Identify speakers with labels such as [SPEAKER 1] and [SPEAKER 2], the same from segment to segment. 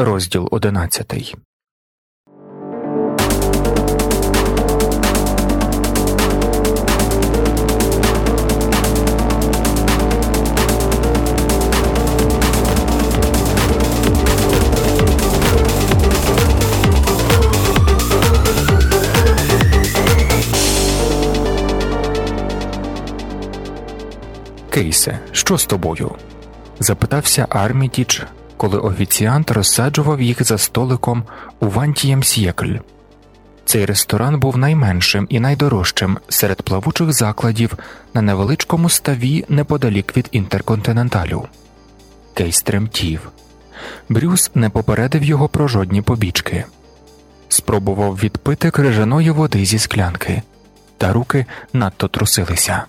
[SPEAKER 1] Розділ одинадцятий. Кейсе, що з тобою? запитався Армітіч, коли офіціант розсаджував їх за столиком у Вантієм Сєкль. Цей ресторан був найменшим і найдорожчим серед плавучих закладів на невеличкому ставі неподалік від інтерконтиненталю. Кейс тремтів. Брюс не попередив його про жодні побічки. Спробував відпити крижаної води зі склянки, та руки надто трусилися.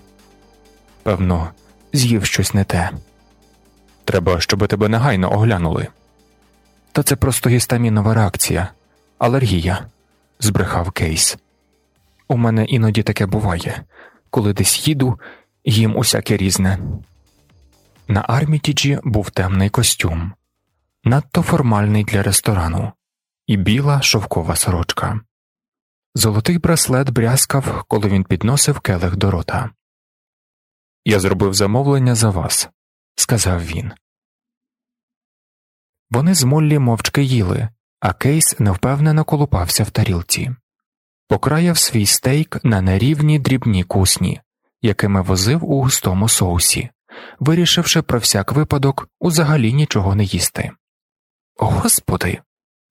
[SPEAKER 1] Певно, з'їв щось не те. Треба, щоб тебе негайно оглянули. Та це просто гістамінова реакція, алергія, збрехав Кейс. У мене іноді таке буває, коли десь їду, їм усяке різне. На Армітіджі був темний костюм, надто формальний для ресторану, і біла шовкова сорочка. Золотий браслет брязкав, коли він підносив келих до рота. Я зробив замовлення за вас, сказав він. Вони з Моллі мовчки їли, а Кейс невпевнено колупався в тарілці, покраяв свій стейк на нерівні дрібні кусні, якими возив у густому соусі, вирішивши про всяк випадок узагалі нічого не їсти. Господи.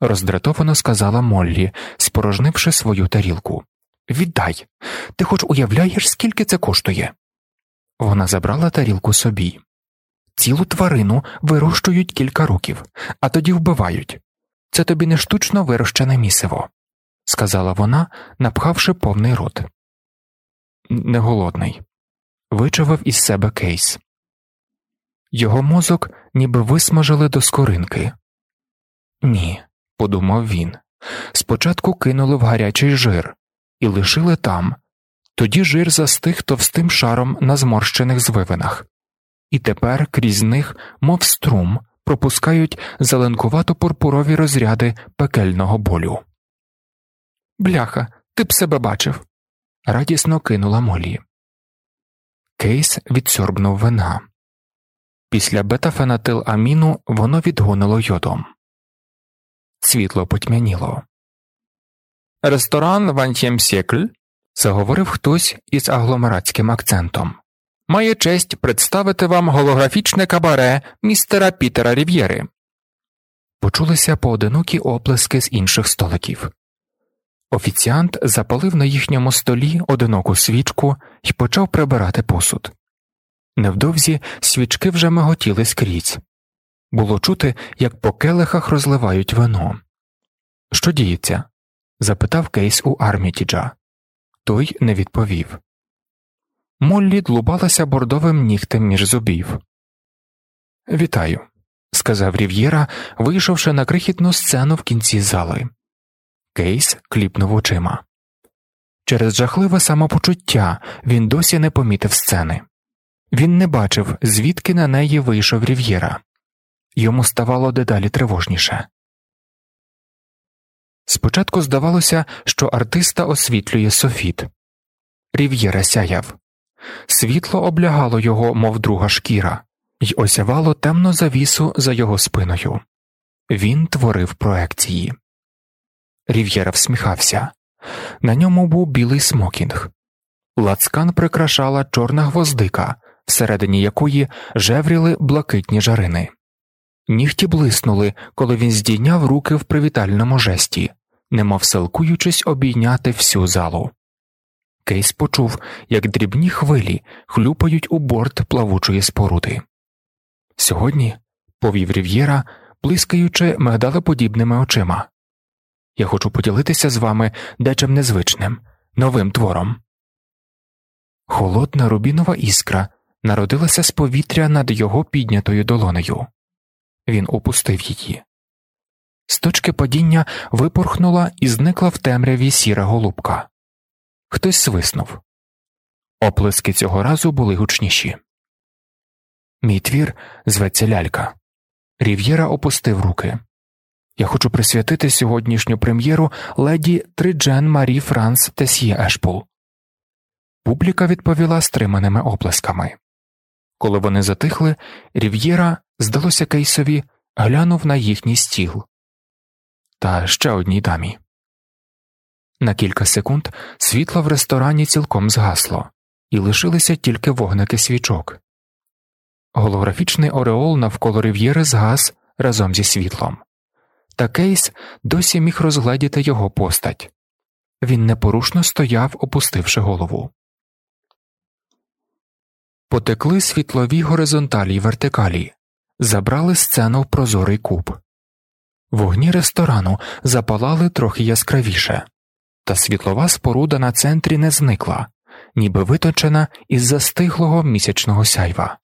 [SPEAKER 1] роздратовано сказала Моллі, спорожнивши свою тарілку. Віддай, ти хоч уявляєш, скільки це коштує? Вона забрала тарілку собі. Цілу тварину вирощують кілька років, а тоді вбивають. Це тобі не штучно вирощене місиво, сказала вона, напхавши повний рот. Не голодний. Вичавив із себе кейс. Його мозок ніби висмажили до скоринки. Ні, подумав він. Спочатку кинули в гарячий жир і лишили там, тоді жир застиг товстим шаром на зморщених звивинах, і тепер крізь них, мов струм, пропускають зеленкувато пурпурові розряди пекельного болю. Бляха, ти б себе бачив. радісно кинула Молі. Кейс відсорбнув вина. Після бетафенатил аміну воно відгонило йодом. Світло потьмяніло. Ресторан Вантєм Сєкль заговорив хтось із агломератським акцентом. Має честь представити вам голографічне кабаре містера Пітера Рів'єри. Почулися поодинокі оплески з інших столиків. Офіціант запалив на їхньому столі одиноку свічку і почав прибирати посуд. Невдовзі свічки вже миготіли скрізь. Було чути, як по келихах розливають вино. Що діється? запитав Кейс у Армітіджа. Той не відповів. Моллі длубалася бордовим нігтем між зубів. Вітаю, сказав Рів'єра, вийшовши на крихітну сцену в кінці зали. Кейс кліпнув очима. Через жахливе самопочуття він досі не помітив сцени. Він не бачив, звідки на неї вийшов Рів'єра. Йому ставало дедалі тривожніше. Спочатку здавалося, що артиста освітлює софіт. Рів'єра сяяв. Світло облягало його, мов друга шкіра, й осявало темну завісу за його спиною. Він творив проекції. Рів'єра всміхався. На ньому був білий смокінг. Лацкан прикрашала чорна гвоздика, всередині якої жевріли блакитні жарини. Нігті блиснули, коли він здійняв руки в привітальному жесті, немов силкуючись обійняти всю залу. Кейс почув, як дрібні хвилі хлюпають у борт плавучої споруди. Сьогодні, повів Рів'єра, блискаючи мигдалеподібними очима, я хочу поділитися з вами дечим незвичним, новим твором. Холодна рубінова іскра народилася з повітря над його піднятою долонею. Він опустив її. З точки падіння випорхнула і зникла в темряві сіра голубка. Хтось свиснув. Оплески цього разу були гучніші. Мій твір зветься лялька. Рів'єра опустив руки. Я хочу присвятити сьогоднішню прем'єру леді Триджен Марі Франс Тесьє Ешпул. Публіка відповіла стриманими оплесками. Коли вони затихли, Рів'єра, здалося Кейсові, глянув на їхній стіл та ще одній дамі. На кілька секунд світло в ресторані цілком згасло, і лишилися тільки вогники свічок. Голографічний ореол навколо Рів'єри згас разом зі світлом, та Кейс досі міг розгледіти його постать він непорушно стояв, опустивши голову. Потекли світлові горизонталі й вертикалі, забрали сцену в прозорий куб. Вогні ресторану запалали трохи яскравіше, та світлова споруда на центрі не зникла, ніби виточена із застиглого місячного сяйва.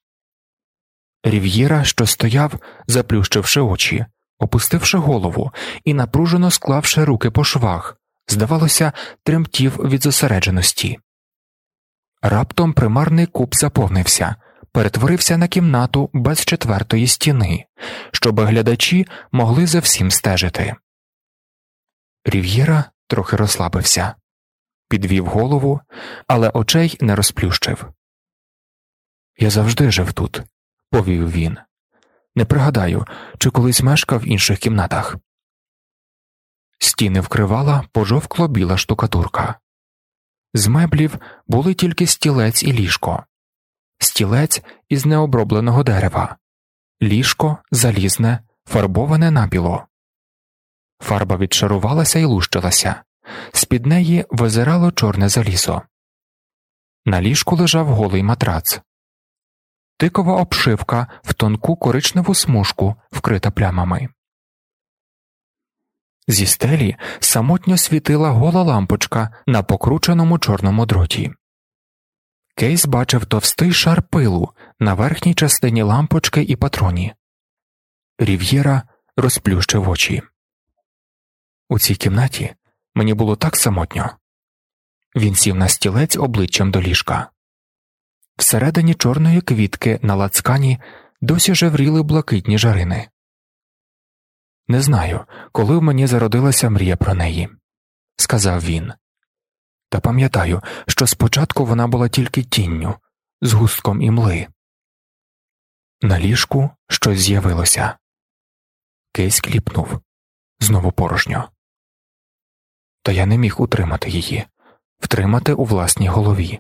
[SPEAKER 1] Рів'єра, що стояв, заплющивши очі, опустивши голову і напружено склавши руки по швах, здавалося, тремтів від зосередженості. Раптом примарний куб заповнився, перетворився на кімнату без четвертої стіни, щоб глядачі могли за всім стежити. Рів'єра трохи розслабився, підвів голову, але очей не розплющив. Я завжди жив тут, повів він. Не пригадаю, чи колись мешкав в інших кімнатах. Стіни вкривала пожовкло біла штукатурка. З меблів були тільки стілець і ліжко, стілець із необробленого дерева, ліжко залізне, фарбоване набіло. Фарба відшарувалася і лущилася, з під неї визирало чорне залізо. На ліжку лежав голий матрац, тикова обшивка в тонку коричневу смужку, вкрита плямами. Зі стелі самотньо світила гола лампочка на покрученому чорному дроті. Кейс бачив товстий шар пилу на верхній частині лампочки і патроні. Рів'єра розплющив очі. У цій кімнаті мені було так самотньо. Він сів на стілець обличчям до ліжка. Всередині чорної квітки на лацкані досі жевріли блакитні жарини. Не знаю, коли в мені зародилася мрія про неї, сказав він. Та пам'ятаю, що спочатку вона була тільки тінню, з густком імли. На ліжку щось з'явилося. Кейс кліпнув знову порожньо. Та я не міг утримати її, втримати у власній голові,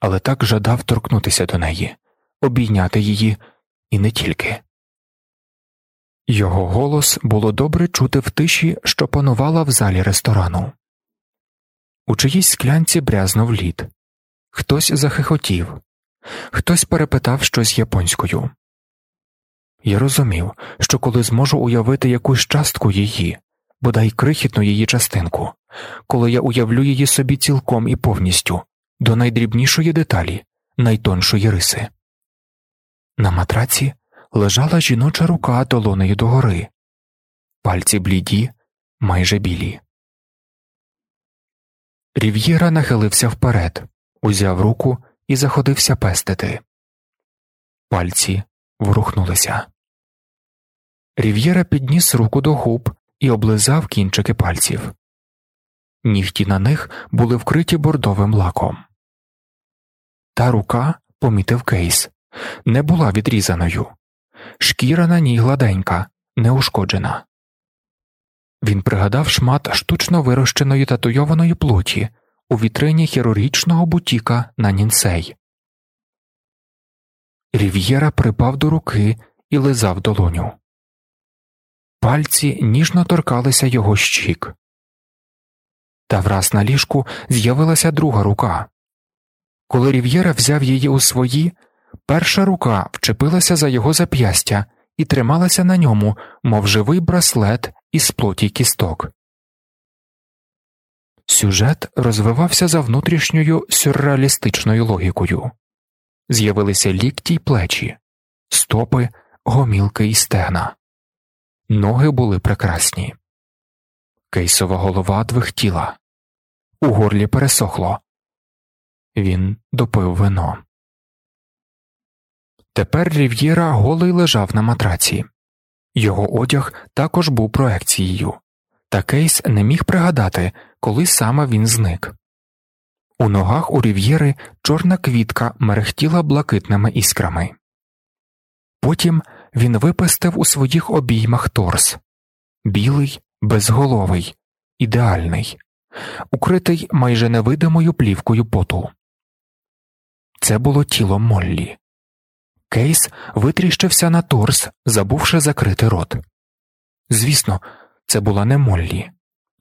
[SPEAKER 1] але так жадав торкнутися до неї, обійняти її і не тільки. Його голос було добре чути в тиші, що панувала в залі ресторану. У чиїсь склянці брязнув лід, хтось захихотів, хтось перепитав щось японською. Я розумів, що коли зможу уявити якусь частку її, бодай крихітну її частинку, коли я уявлю її собі цілком і повністю, до найдрібнішої деталі, найтоншої риси. На матраці лежала жіноча рука долонею догори, пальці бліді, майже білі. Рів'єра нахилився вперед, узяв руку і заходився пестити. Пальці ворухнулися. Рів'єра підніс руку до губ і облизав кінчики пальців. Нігті на них були вкриті бордовим лаком. Та рука, помітив кейс, не була відрізаною. Шкіра на ній гладенька, неушкоджена. Він пригадав шмат штучно вирощеної татуйованої плоті у вітрині хірургічного бутіка на нінсей. Рів'єра припав до руки і лизав долоню. Пальці ніжно торкалися його щік. Та враз на ліжку з'явилася друга рука. Коли Рів'єра взяв її у свої, перша рука вчепилася за його зап'ястя і трималася на ньому, мов живий браслет із плоті кісток. Сюжет розвивався за внутрішньою сюрреалістичною логікою з'явилися лікті й плечі, стопи, гомілки і стегна. Ноги були прекрасні. Кейсова голова двихтіла, у горлі пересохло. Він допив вино. Тепер Рів'єра голий лежав на матраці. Його одяг також був проекцією, та Кейс не міг пригадати, коли саме він зник. У ногах у рів'єри чорна квітка мерехтіла блакитними іскрами. Потім він випестив у своїх обіймах торс білий, безголовий, ідеальний, укритий майже невидимою плівкою поту. Це було тіло Моллі. Кейс витріщився на торс, забувши закрити рот. Звісно, це була не Моллі.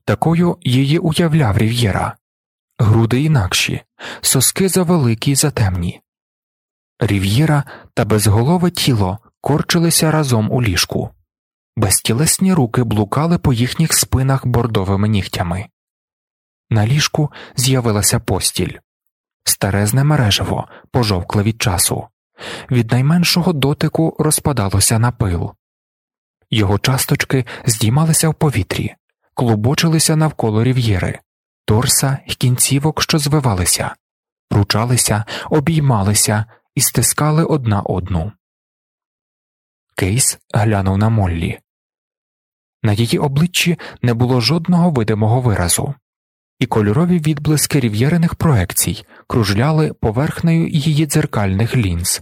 [SPEAKER 1] Такою її уявляв Рів'єра. Груди інакші, соски завеликі й затемні. Рів'єра та безголове тіло корчилися разом у ліжку, безтілесні руки блукали по їхніх спинах бордовими нігтями. На ліжку з'явилася постіль, старезне мережево, пожовкле від часу, від найменшого дотику розпадалося на пил. Його часточки здіймалися в повітрі, клубочилися навколо рів'єри, торса й кінцівок, що звивалися, ручалися, обіймалися і стискали одна одну. Кейс глянув на Моллі. На її обличчі не було жодного видимого виразу, і кольорові відблиски рів'єриних проекцій кружляли поверхнею її дзеркальних лінз.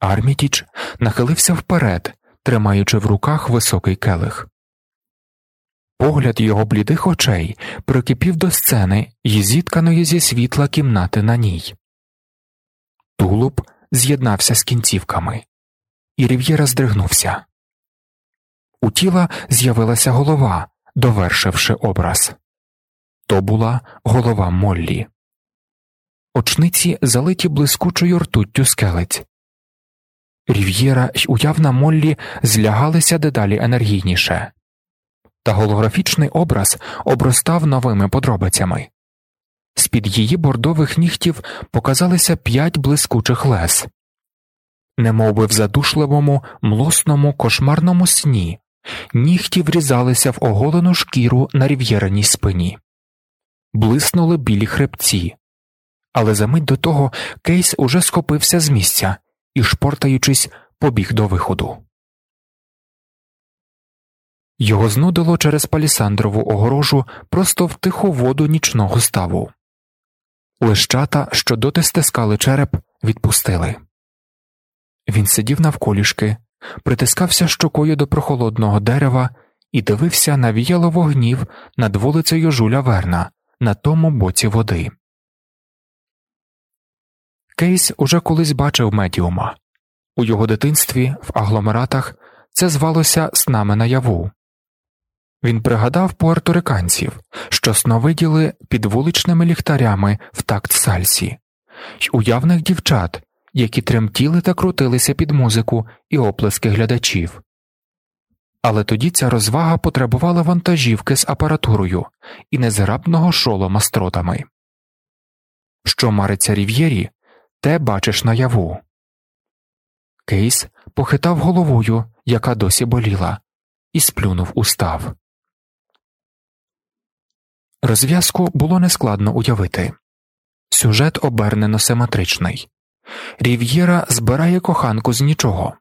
[SPEAKER 1] Армітіч нахилився вперед, тримаючи в руках високий келих. Погляд його блідих очей прикипів до сцени і зітканої зі світла кімнати на ній. Тулуб з'єднався з кінцівками, і Рів'єра здригнувся. У тіла з'явилася голова, довершивши образ. То була голова Моллі. Очниці залиті блискучою ртуттю скелець. Рів'єра й уявна Моллі злягалися дедалі енергійніше, та голографічний образ обростав новими подробицями. З під її бордових нігтів показалися п'ять блискучих лес, Немовби в задушливому, млосному, кошмарному сні, нігті врізалися в оголену шкіру на рів'єреній спині, блиснули білі хребці, але за мить до того Кейс уже схопився з місця і, шпортаючись, побіг до виходу. Його знудило через палісандрову огорожу просто в тиху воду нічного ставу. Лищата, що доти стискали череп, відпустили. Він сидів навколішки, притискався щокою до прохолодного дерева і дивився на віяло вогнів над вулицею Жуля Верна на тому боці води. Кейс уже колись бачив медіума. У його дитинстві в агломератах це звалося снами наяву. Він пригадав пуерториканців, що сновиділи під вуличними ліхтарями в такт сальсі, й уявних дівчат, які тремтіли та крутилися під музику і оплески глядачів. Але тоді ця розвага потребувала вантажівки з апаратурою і незграбного шолома з тротами. Що мариться рів'єрі, те бачиш наяву. Кейс похитав головою, яка досі боліла, і сплюнув устав. Розв'язку було нескладно уявити сюжет обернено симетричний Рів'єра збирає коханку з нічого,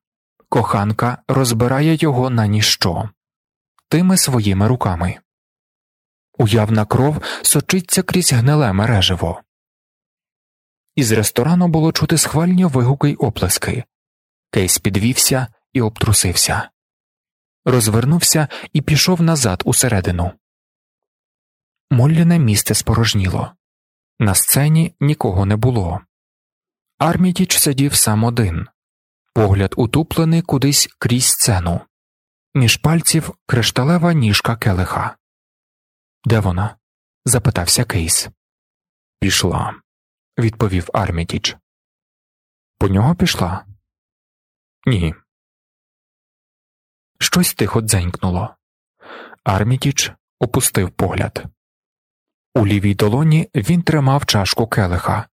[SPEAKER 1] коханка розбирає його на ніщо тими своїми руками. Уявна кров сочиться крізь гниле мереживо. Із ресторану було чути схвальні вигуки й оплески. Кейс підвівся і обтрусився, розвернувся і пішов назад усередину. Молліне місце спорожніло. На сцені нікого не було. Армітіч сидів сам один, погляд утуплений кудись крізь сцену, між пальців кришталева ніжка келиха. Де вона? запитався Кейс. Пішла, відповів Армітіч. По нього пішла? Ні. Щось тихо дзенькнуло. Армітіч опустив погляд. У лівій долоні він тримав чашку келиха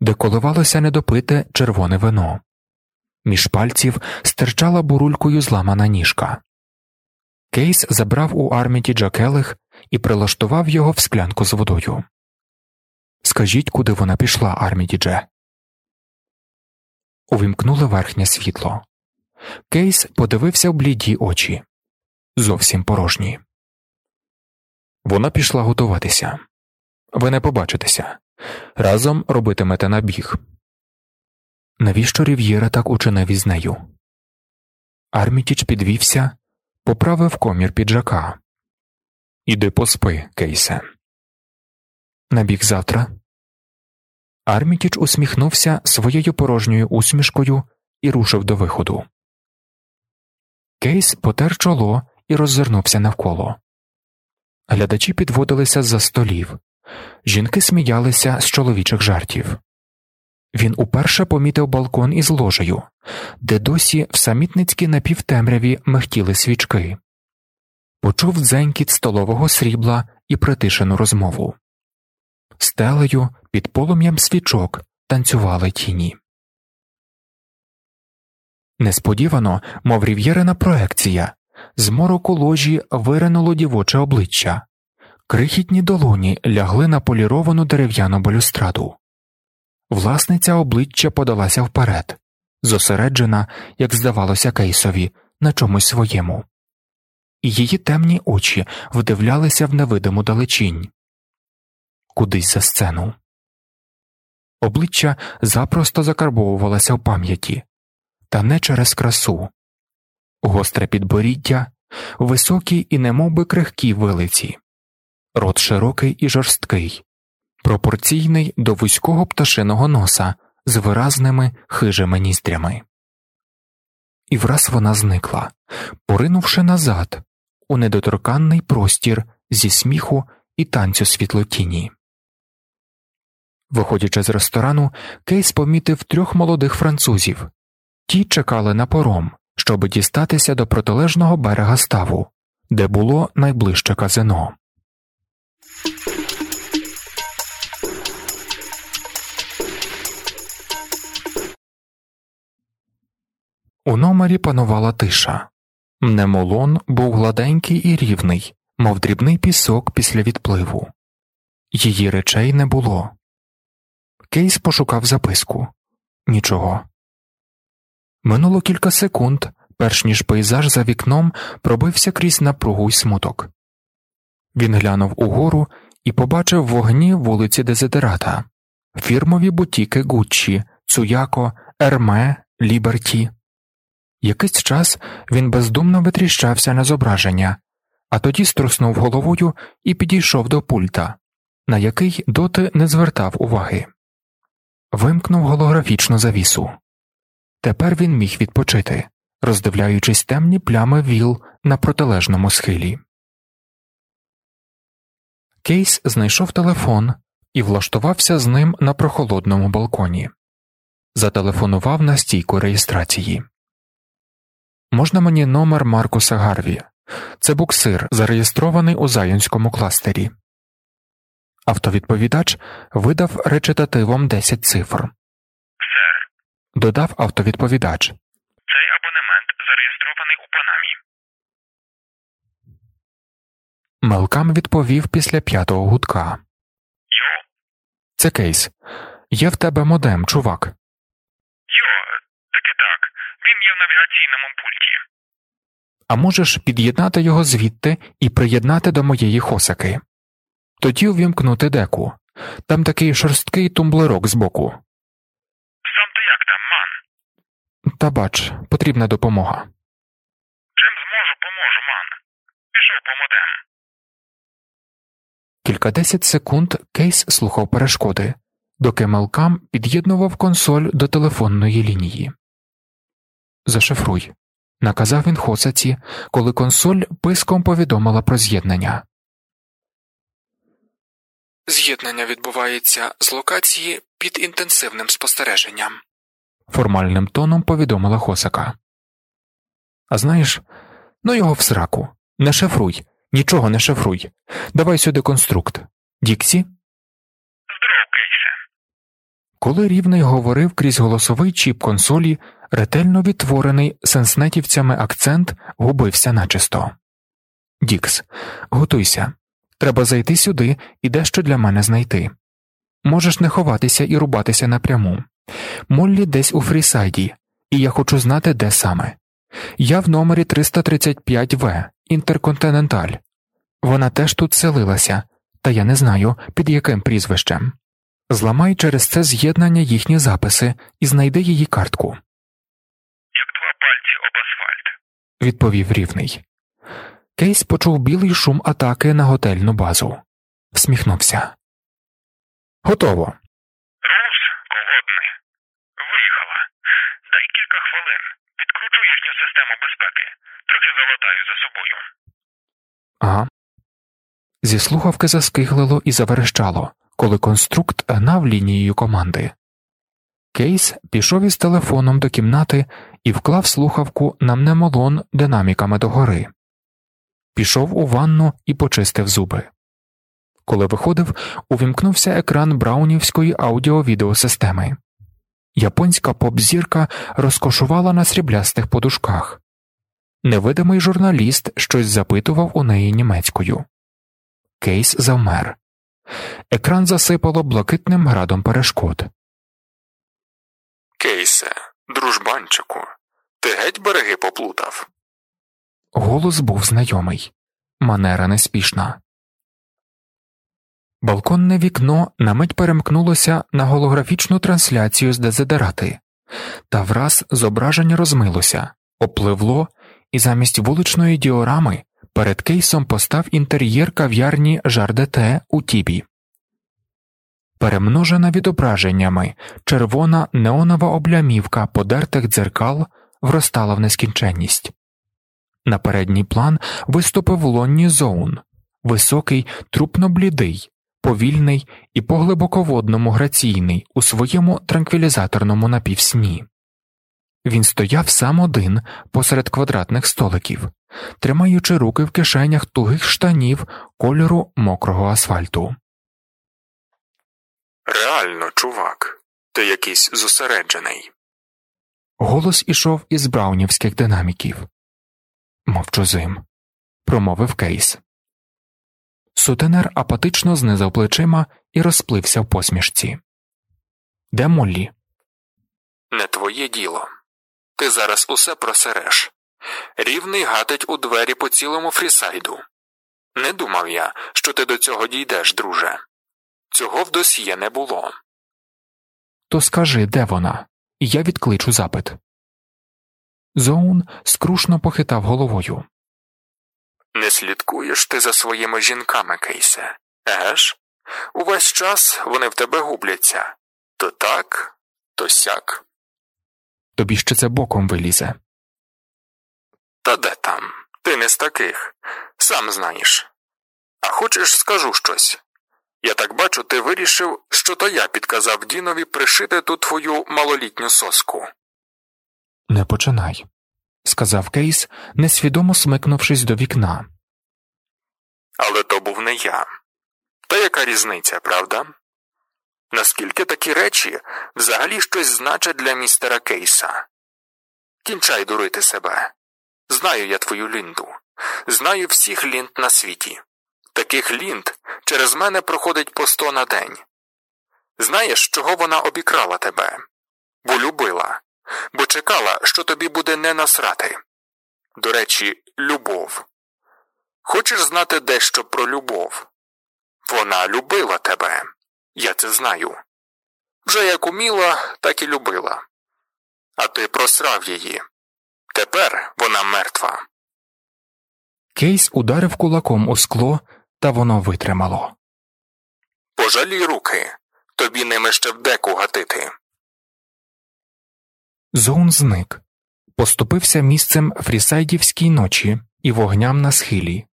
[SPEAKER 1] де коливалося недопите червоне вино, між пальців стирчала бурулькою зламана ніжка. Кейс забрав у арміті Джакелих і прилаштував його в склянку з водою. Скажіть, куди вона пішла, Арміді Дже. Увімкнули верхнє світло. Кейс подивився в бліді очі зовсім порожні. Вона пішла готуватися. Ви не побачитеся. Разом робитимете набіг. Навіщо Рів'єра так учинив із нею? Армітіч підвівся, поправив комір піджака. Іди поспи, Кейсе. Набіг завтра. Армітіч усміхнувся своєю порожньою усмішкою і рушив до виходу. Кейс потер чоло і роззирнувся навколо. Глядачі підводилися з за столів, жінки сміялися з чоловічих жартів. Він уперше помітив балкон із ложею, де досі в самітницькій напівтемряві михтіли свічки, почув дзенькіт столового срібла і притишену розмову. Стелею під полум'ям свічок танцювали тіні. Несподівано, мов рів'єрина проекція, з мороку ложі виринуло дівоче обличчя, крихітні долоні лягли на поліровану дерев'яну балюстраду. Власниця обличчя подалася вперед, зосереджена, як здавалося, кейсові, на чомусь своєму, її темні очі вдивлялися в невидиму далечінь. Кудись за сцену. Обличчя запросто закарбовувалося в пам'яті, та не через красу, гостре підборіддя, високі і немовби крихкі вилиці, рот широкий і жорсткий, пропорційний до вузького пташиного носа з виразними хижими ніздрями. І враз вона зникла, поринувши назад у недоторканний простір зі сміху і танцю світлотіні. Виходячи з ресторану, Кейс помітив трьох молодих французів ті чекали на пором, щоб дістатися до протилежного берега ставу, де було найближче казино. У номері панувала тиша. Немолон був гладенький і рівний, мов дрібний пісок після відпливу. Її речей не було. Кейс пошукав записку нічого. Минуло кілька секунд, перш ніж пейзаж за вікном пробився крізь напругу й смуток. Він глянув угору і побачив вогні вулиці Дезидерата, фірмові бутіки Гуччі, Цуяко, Ерме, Ліберті. Якийсь час він бездумно витріщався на зображення, а тоді струснув головою і підійшов до пульта, на який доти не звертав уваги. Вимкнув голографічну завісу. Тепер він міг відпочити, роздивляючись темні плями віл на протилежному схилі. Кейс знайшов телефон і влаштувався з ним на прохолодному балконі. Зателефонував на стійку реєстрації. Можна мені номер Маркуса Гарві. Це буксир, зареєстрований у Зайонському кластері. Автовідповідач видав речитативом 10 цифр.
[SPEAKER 2] Сер,
[SPEAKER 1] Додав автовідповідач.
[SPEAKER 2] цей абонемент зареєстрований у Панамі.
[SPEAKER 1] Мелкам відповів після п'ятого гудка.
[SPEAKER 2] Йо,
[SPEAKER 1] Це кейс. Є в тебе модем, чувак.
[SPEAKER 2] йо, таки так. Навігаційному пульті.
[SPEAKER 1] А можеш під'єднати його звідти і приєднати до моєї хосаки. Тоді увімкнути деку. Там такий шорсткий тумблерок збоку.
[SPEAKER 2] Сам то як там, ман?
[SPEAKER 1] Та бач, потрібна допомога.
[SPEAKER 2] Чим зможу, поможу, ман. Пішов по модем.
[SPEAKER 1] Кількадесят секунд кейс слухав перешкоди, доки Мелкам під'єднував консоль до телефонної лінії. Зашифруй, наказав він хосаці, коли консоль писком повідомила про з'єднання. З'єднання відбувається з локації під інтенсивним спостереженням, формальним тоном повідомила Хосака. А знаєш, ну його в сраку. Не шифруй, нічого не шифруй. Давай сюди конструкт. Діксі? Коли рівний говорив крізь голосовий чіп консолі, ретельно відтворений сенснетівцями акцент губився начисто. Дікс, готуйся. Треба зайти сюди і дещо для мене знайти. Можеш не ховатися і рубатися напряму. Моллі десь у фрісайді, і я хочу знати, де саме. Я в номері 335 В Інтерконтиненталь. Вона теж тут селилася, та я не знаю, під яким прізвищем. Зламай через це з'єднання їхні записи і знайди її картку.
[SPEAKER 2] Як два пальці об асфальт.
[SPEAKER 1] відповів рівний. Кейс почув білий шум атаки на готельну базу. Всміхнувся. Готово.
[SPEAKER 2] Рус, голодний. Виїхала. Дай кілька хвилин. Підкручу їхню систему безпеки. Трохи залатаю за собою.
[SPEAKER 1] Ага. Зі слухавки заскиглило і заверещало, коли конструкт гнав лінією команди. Кейс пішов із телефоном до кімнати і вклав слухавку на мнемолон динаміками догори. Пішов у ванну і почистив зуби. Коли виходив, увімкнувся екран браунівської аудіо-відеосистеми. Японська поп-зірка розкошувала на сріблястих подушках. Невидимий журналіст щось запитував у неї німецькою. Кейс завмер. Екран засипало блакитним градом перешкод.
[SPEAKER 3] Кейсе, дружбанчику, ти геть береги поплутав.
[SPEAKER 1] Голос був знайомий, манера неспішна. Балконне вікно на мить перемкнулося на голографічну трансляцію з дезидерати, та враз зображення розмилося, опливло, і замість вуличної діорами перед кейсом постав інтер'єр кав'ярні Жардете у Тібі. Перемножена відображеннями, червона неонова облямівка подертих дзеркал вростала в нескінченність. На передній план виступив Лонні Зоун, високий, трупно блідий, повільний і по глибоководному граційний у своєму транквілізаторному напівсні. Він стояв сам один посеред квадратних столиків, тримаючи руки в кишенях тугих штанів кольору мокрого асфальту.
[SPEAKER 3] Реально, чувак, ти якийсь зосереджений.
[SPEAKER 1] Голос ішов із браунівських динаміків. Мовчозим, промовив кейс. Сутенер апатично знизав плечима і розплився в посмішці. Де Моллі?
[SPEAKER 3] Не твоє діло. Ти зараз усе просереш. Рівний гатить у двері по цілому фрісайду. Не думав я, що ти до цього дійдеш, друже. Цього в досьє не було.
[SPEAKER 1] То скажи, де вона, і я відкличу запит. Зоун скрушно похитав головою.
[SPEAKER 3] Не слідкуєш ти за своїми жінками, Кейсе, егеш? Увесь час вони в тебе губляться то так, то сяк.
[SPEAKER 1] Тобі ще це боком вилізе.
[SPEAKER 3] Та де там? Ти не з таких, сам знаєш. А хочеш, скажу щось. Я так бачу, ти вирішив, що то я підказав Дінові пришити ту твою малолітню соску.
[SPEAKER 1] Не починай, сказав Кейс, несвідомо смикнувшись до вікна.
[SPEAKER 3] Але то був не я. Та яка різниця, правда? Наскільки такі речі взагалі щось значать для містера Кейса? Кінчай дурити себе. Знаю я твою лінду, знаю всіх лінд на світі. Таких лінд через мене проходить по сто на день. Знаєш, чого вона обікрала тебе? Бо любила, бо чекала, що тобі буде не насрати. До речі, любов. Хочеш знати дещо про любов? Вона любила тебе, я це знаю. Вже як уміла, так і любила. А ти просрав її. Тепер вона мертва.
[SPEAKER 1] Кейс ударив кулаком у скло, та воно витримало.
[SPEAKER 3] Пожалій руки, тобі ними ще в деку гатити.
[SPEAKER 1] Зоун зник, поступився місцем фрісайдівській ночі і вогням на схилі.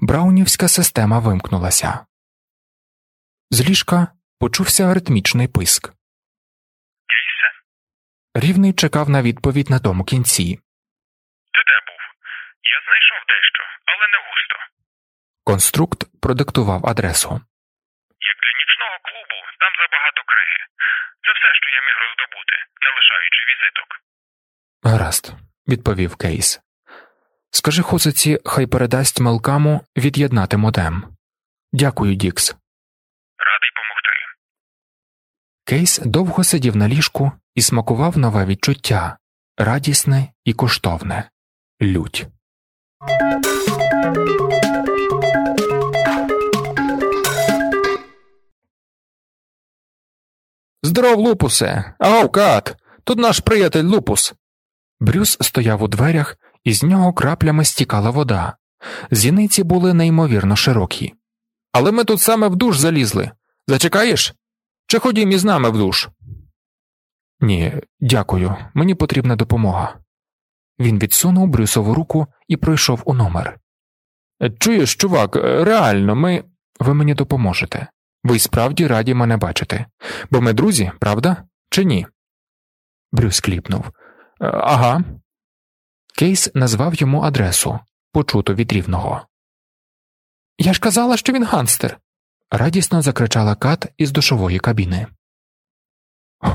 [SPEAKER 1] Браунівська система вимкнулася. З ліжка почувся аритмічний писк. Рівний чекав на відповідь на тому кінці.
[SPEAKER 2] ти де був? Я знайшов дещо, але не густо.
[SPEAKER 1] Конструкт продиктував адресу.
[SPEAKER 2] Як для нічного клубу, там забагато криги. Це все, що я міг роздобути, не лишаючи візиток.
[SPEAKER 1] Гаразд, відповів Кейс. Скажи Хосиці, хай передасть Мелкаму від'єднати модем. Дякую, Дікс. Кейс довго сидів на ліжку і смакував нове відчуття, радісне і коштовне лють.
[SPEAKER 4] Здоров, лупусе. Ау, кат. Тут наш приятель лупус.
[SPEAKER 1] Брюс стояв у дверях, і з нього краплями стікала вода. Зіниці були неймовірно широкі.
[SPEAKER 4] Але ми тут саме в душ залізли. Зачекаєш? Чи ходім із нами в душ?
[SPEAKER 1] Ні, дякую, мені потрібна допомога. Він відсунув Брюсову руку і пройшов у номер.
[SPEAKER 4] Чуєш, чувак, реально, ми.
[SPEAKER 1] Ви мені допоможете. Ви справді раді мене бачити, бо ми друзі, правда? Чи ні? Брюс кліпнув.
[SPEAKER 4] Ага.
[SPEAKER 1] Кейс назвав йому адресу, почуту від рівного.
[SPEAKER 4] Я ж казала, що він гангстер.
[SPEAKER 1] Радісно закричала Кат із душової кабіни.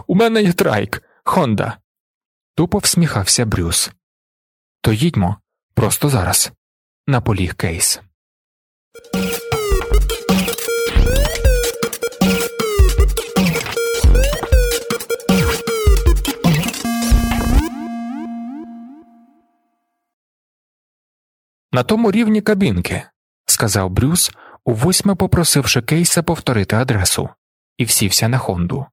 [SPEAKER 4] У мене є трайк, Хонда.
[SPEAKER 1] Тупо всміхався Брюс. То їдьмо просто зараз. Наполіг Кейс.
[SPEAKER 4] На тому рівні кабінки,
[SPEAKER 1] сказав Брюс, восьме попросивши Кейса повторити адресу, і всівся на Хонду.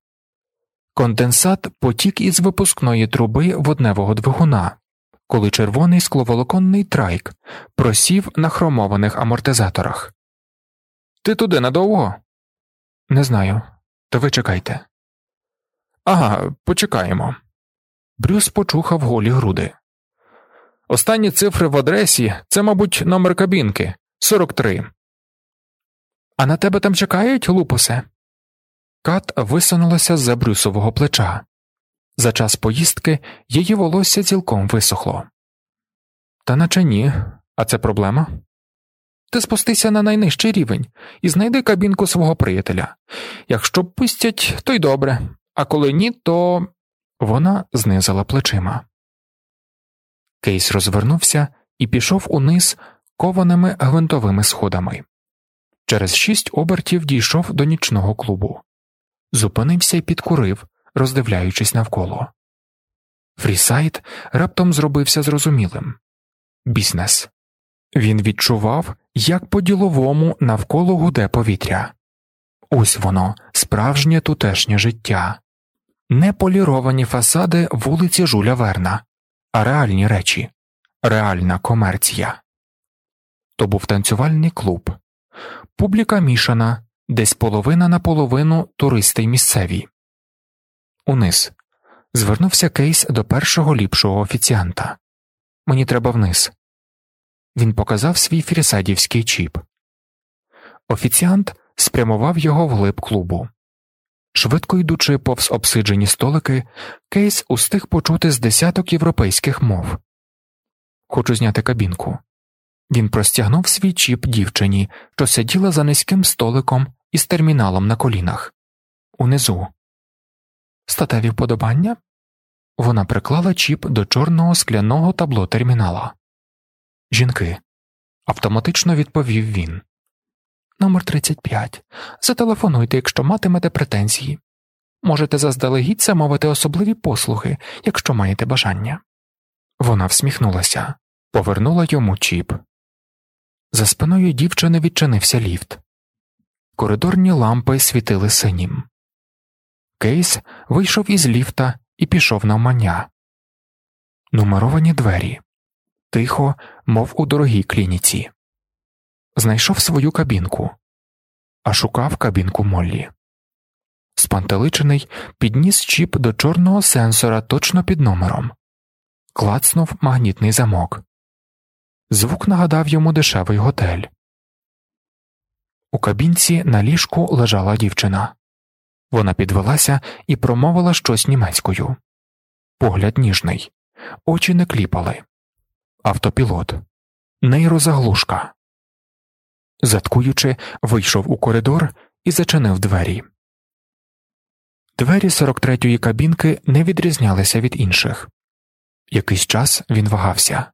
[SPEAKER 1] Конденсат потік із випускної труби водневого двигуна, коли червоний скловолоконний трайк просів на хромованих амортизаторах.
[SPEAKER 4] Ти туди надовго?
[SPEAKER 1] Не знаю. То ви чекайте.
[SPEAKER 4] Ага, почекаємо.
[SPEAKER 1] Брюс почухав голі груди.
[SPEAKER 4] Останні цифри в адресі це, мабуть, номер кабінки 43.
[SPEAKER 1] А на тебе там чекають, лупусе? Кат висунулася з за брюсового плеча. За час поїздки її волосся цілком висохло. Та наче ні, а це проблема. Ти спустися на найнижчий рівень і знайди кабінку свого приятеля. Якщо пустять, то й добре, а коли ні, то вона знизила плечима. Кейс розвернувся і пішов униз кованими гвинтовими сходами. Через шість обертів дійшов до нічного клубу, зупинився і підкурив, роздивляючись навколо. Фрісайт раптом зробився зрозумілим бізнес. Він відчував, як по діловому навколо гуде повітря. Ось воно, справжнє тутешнє життя, не поліровані фасади вулиці Жуля Верна, а реальні речі, реальна комерція. То був танцювальний клуб, публіка мішана, десь половина на половину туристи й місцеві. Униз звернувся кейс до першого ліпшого офіціанта. Мені треба вниз. Він показав свій фірсадівський чіп. Офіціант спрямував його вглиб клубу. Швидко йдучи повз обсиджені столики, Кейс устиг почути з десяток європейських мов. Хочу зняти кабінку. Він простягнув свій чіп дівчині, що сиділа за низьким столиком із терміналом на колінах. Унизу. Статеві вподобання. Вона приклала чіп до чорного скляного табло термінала. Жінки. Автоматично відповів він. Номер 35. Зателефонуйте, якщо матимете претензії. Можете заздалегідь замовити особливі послуги, якщо маєте бажання. Вона всміхнулася, повернула йому чіп. За спиною дівчини відчинився ліфт. Коридорні лампи світили синім. Кейс вийшов із ліфта і пішов навмання. Нумеровані двері. Тихо, мов у дорогій клініці. Знайшов свою кабінку, а шукав кабінку Моллі. Спантеличений підніс чіп до чорного сенсора точно під номером, клацнув магнітний замок. Звук нагадав йому дешевий готель. У кабінці на ліжку лежала дівчина. Вона підвелася і промовила щось німецькою. Погляд ніжний, очі не кліпали. Автопілот, нейрозаглушка. Заткуючи, вийшов у коридор і зачинив двері. Двері 43-ї кабінки не відрізнялися від інших. Якийсь час він вагався.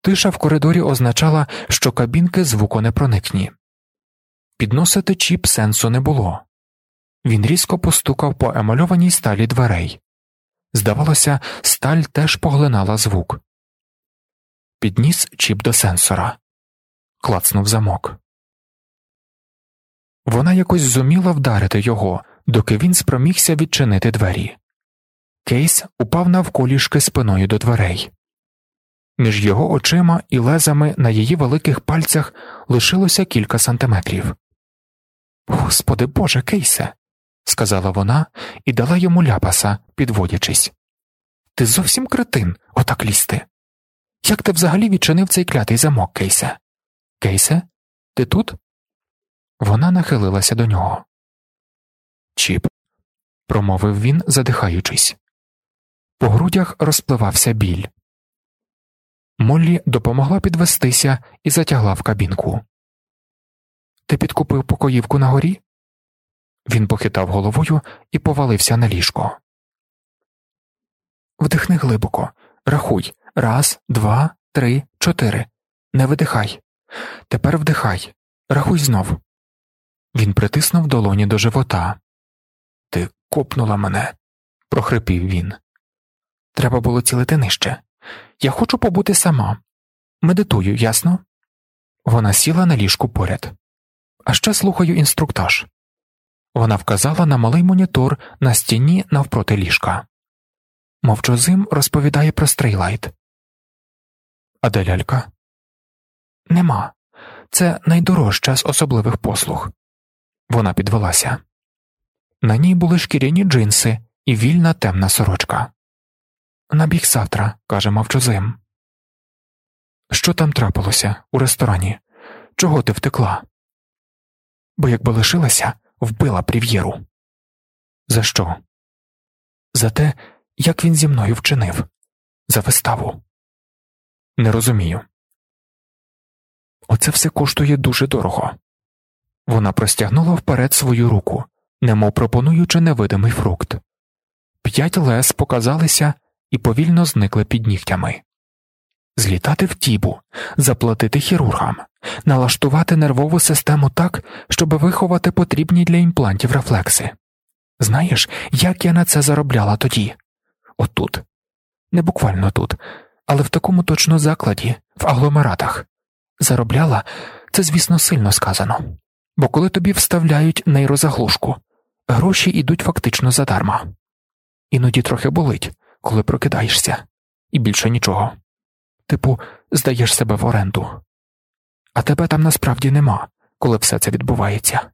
[SPEAKER 1] Тиша в коридорі означала, що кабінки звуконепроникні. Підносити чіп сенсу не було. Він різко постукав по емальованій сталі дверей, Здавалося, сталь теж поглинала звук. Підніс чіп до сенсора, клацнув замок. Вона якось зуміла вдарити його, доки він спромігся відчинити двері. Кейс упав навколішки спиною до дверей. Між його очима і лезами на її великих пальцях лишилося кілька сантиметрів. Господи Боже, Кейсе, сказала вона і дала йому ляпаса, підводячись. Ти зовсім кретин, отак лізти. Як ти взагалі відчинив цей клятий замок, Кейсе? Кейсе, ти тут? Вона нахилилася до нього. Чіп, промовив він, задихаючись. По грудях розпливався біль. Моллі допомогла підвестися і затягла в кабінку. Ти підкупив покоївку на горі? Він похитав головою і повалився на ліжко. Вдихни глибоко, рахуй раз, два, три, чотири. Не видихай. Тепер вдихай. Рахуй знов. Він притиснув долоні до живота. Ти копнула мене, прохрипів він. Треба було цілити нижче. Я хочу побути сама. Медитую, ясно? Вона сіла на ліжку поряд. А ще слухаю інструктаж. Вона вказала на малий монітор на стіні навпроти ліжка. Мовчозим розповідає про стрейлайт. А де лялька? Нема. Це найдорожча з особливих послуг. Вона підвелася. На ній були шкіряні джинси і вільна темна сорочка. Набіг завтра, каже мовчозим. Що там трапилося у ресторані? Чого ти втекла? Бо якби лишилася, вбила Прів'єру. За що? За те, як він зі мною вчинив, за виставу. Не розумію. Оце все коштує дуже дорого. Вона простягнула вперед свою руку, немов пропонуючи невидимий фрукт. П'ять лес показалися і повільно зникли під нігтями. Злітати в тібу, заплатити хірургам, налаштувати нервову систему так, щоб виховати потрібні для імплантів рефлекси. Знаєш, як я на це заробляла тоді? Отут. Не буквально тут, але в такому точно закладі, в агломератах. Заробляла це, звісно, сильно сказано. Бо коли тобі вставляють нейрозаглушку, гроші йдуть фактично задарма. Іноді трохи болить, коли прокидаєшся, і більше нічого. Типу, здаєш себе в оренду. А тебе там насправді нема, коли все це відбувається.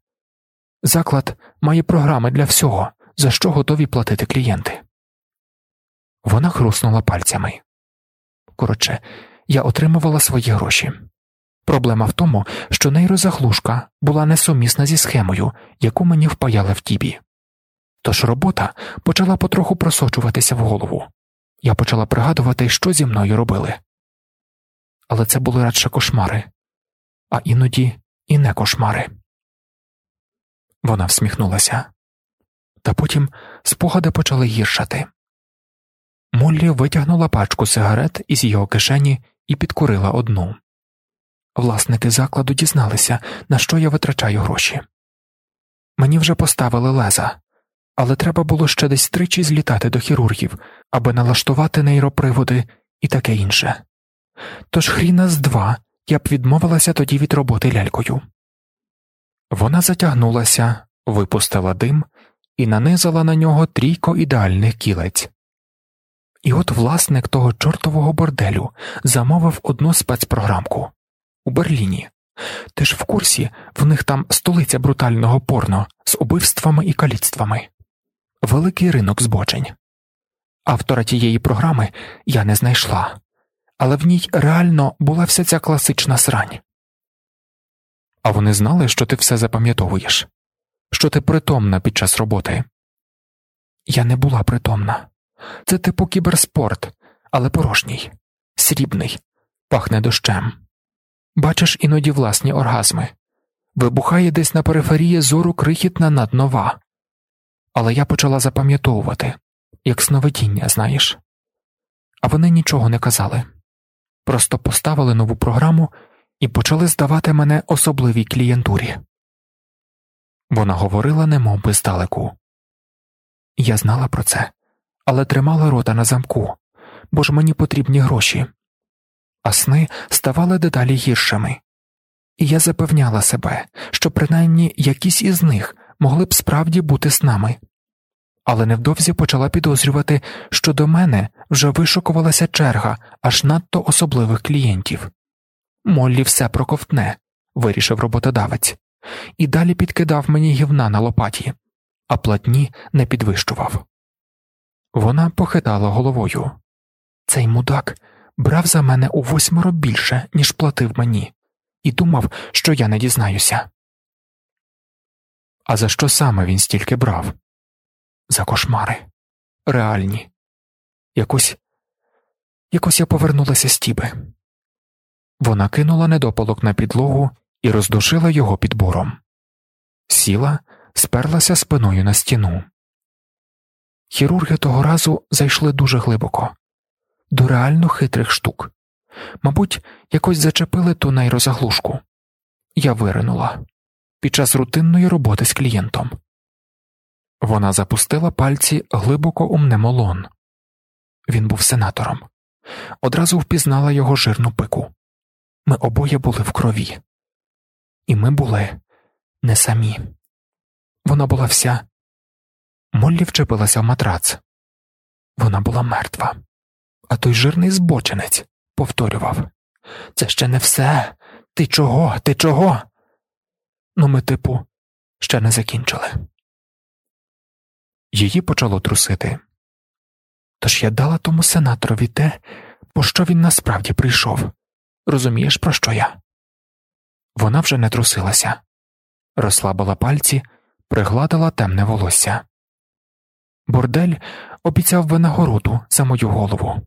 [SPEAKER 1] Заклад має програми для всього, за що готові платити клієнти. Вона хруснула пальцями. Коротше, я отримувала свої гроші. Проблема в тому, що нейрозаглушка була несумісна зі схемою, яку мені впаяли в тібі. Тож робота почала потроху просочуватися в голову. Я почала пригадувати, що зі мною робили. Але це були радше кошмари, а іноді і не кошмари. Вона всміхнулася, та потім спогади почали гіршати. Моллі витягнула пачку сигарет із його кишені і підкурила одну. Власники закладу дізналися, на що я витрачаю гроші. Мені вже поставили леза, але треба було ще десь тричі злітати до хірургів, аби налаштувати нейроприводи і таке інше. Тож хріна з два я б відмовилася тоді від роботи лялькою. Вона затягнулася, випустила дим і нанизала на нього трійко ідеальних кілець. І от власник того чортового борделю замовив одну спецпрограмку у Берліні. Ти ж в курсі в них там столиця брутального порно з убивствами і каліцтвами, великий ринок збочень. Автора тієї програми я не знайшла, але в ній реально була вся ця класична срань. А вони знали, що ти все запам'ятовуєш, що ти притомна під час роботи. Я не була притомна. Це типу кіберспорт, але порожній, срібний, пахне дощем. Бачиш іноді власні оргазми, вибухає десь на периферії зору крихітна наднова. Але я почала запам'ятовувати, як сновидіння, знаєш. А вони нічого не казали, просто поставили нову програму і почали здавати мене особливій клієнтурі. Вона говорила немов би здалеку. Я знала про це, але тримала рота на замку, бо ж мені потрібні гроші. А сни ставали дедалі гіршими, і я запевняла себе, що принаймні якісь із них могли б справді бути з нами. Але невдовзі почала підозрювати, що до мене вже вишукувалася черга аж надто особливих клієнтів. Моллі все проковтне, вирішив роботодавець, і далі підкидав мені гівна на лопаті, а платні не підвищував. Вона похитала головою. Цей мудак брав за мене у восьмеро більше, ніж платив мені, і думав, що я не дізнаюся. А за що саме він стільки брав? За кошмари, реальні. Якось якось я повернулася з тіби. Вона кинула недопалок на підлогу і роздушила його підбором. Сіла, сперлася спиною на стіну. Хірурги того разу зайшли дуже глибоко, до реально хитрих штук. Мабуть, якось зачепили ту найрозаглушку. Я виринула під час рутинної роботи з клієнтом. Вона запустила пальці глибоко у мнемолон. Він був сенатором. Одразу впізнала його жирну пику. Ми обоє були в крові, і ми були не самі. Вона була вся. Моллі вчепилася в матрац. Вона була мертва, а той жирний збочинець повторював Це ще не все. Ти чого? Ти чого? Ну, ми, типу, ще не закінчили. Її почало трусити. Тож я дала тому сенаторові те, по що він насправді прийшов. Розумієш, про що я? Вона вже не трусилася, розслабила пальці, пригладила темне волосся. Бордель обіцяв винагороду за мою голову.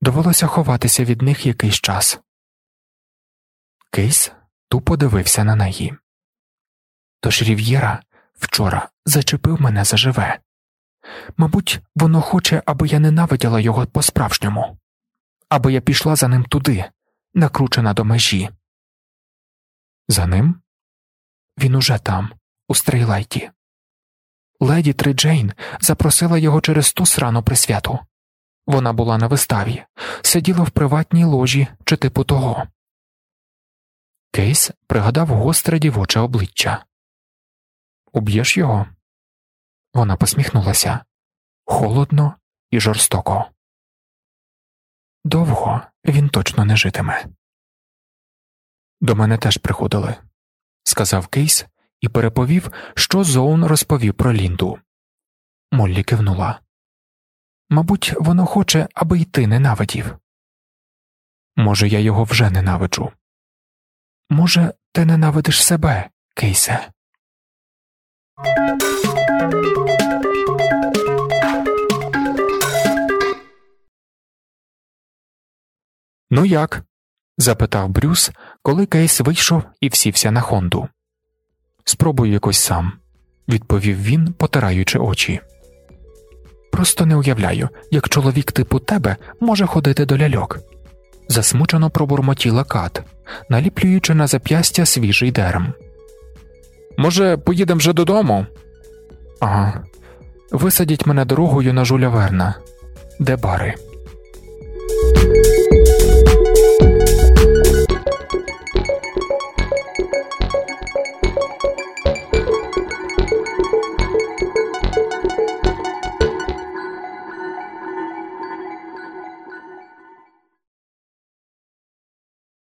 [SPEAKER 1] Довелося ховатися від них якийсь час. Кейс тупо дивився на неї. Тож Рів'єра вчора зачепив мене заживе. Мабуть, воно хоче, аби я ненавиділа його по справжньому, аби я пішла за ним туди, накручена до межі. За ним? Він уже там, у Стрейлайті. Леді Три Джейн запросила його через ту срану присвяту. Вона була на виставі, сиділа в приватній ложі чи типу того. Кейс пригадав гостре дівоче обличчя. Уб'єш його? Вона посміхнулася холодно і жорстоко. Довго він точно не житиме. До мене теж приходили, сказав Кейс і переповів, що Зоун розповів про Лінду. Моллі кивнула. Мабуть, воно хоче, аби й ти ненавидів. Може, я його вже ненавиджу. Може, ти ненавидиш себе, Кейсе. Ну як? запитав Брюс, коли Кейс вийшов і всівся на Хонду. Спробуй якось сам, відповів він, потираючи очі. Просто не уявляю, як чоловік типу тебе може ходити до ляльок. Засмучено пробурмотіла кат, наліплюючи на зап'ястя свіжий дерм.
[SPEAKER 4] Може, поїдемо вже додому?
[SPEAKER 1] Ага. Висадіть мене дорогою на жуля Верна. Де бари?